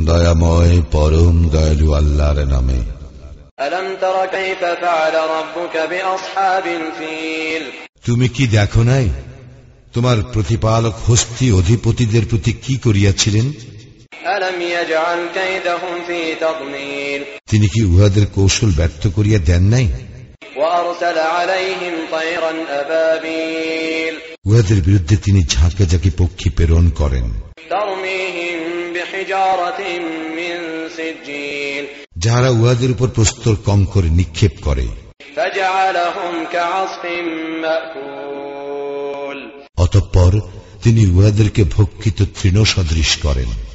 দয়াময় পরম দয়ালু আল্লাহর নামে ألم تر كيف فعل ربك بأصحاب الفيل তুমি কি দেখো নাই তোমার প্রতিপালক হস্তি অধিপতিদের প্রতি কি করিয়াছিলেন ألم يجعل كيدهم في تضليل তিনি কি উহাদের কৌশল ব্যর্থ করিয়া দেন নাই وأرسل عليهم طيرا أبابيل উহাদের বিরুদ্ধে তিনি ঝাঁকে ঝাঁকে পক্ষী প্রেরণ করেন। যাহারা উহাদের উপর প্রস্তর কম করে। নিক্ষেপ করে অতঃপর তিনি উহাদেরকে ভক্ষিত তৃণ সদৃশ করেন।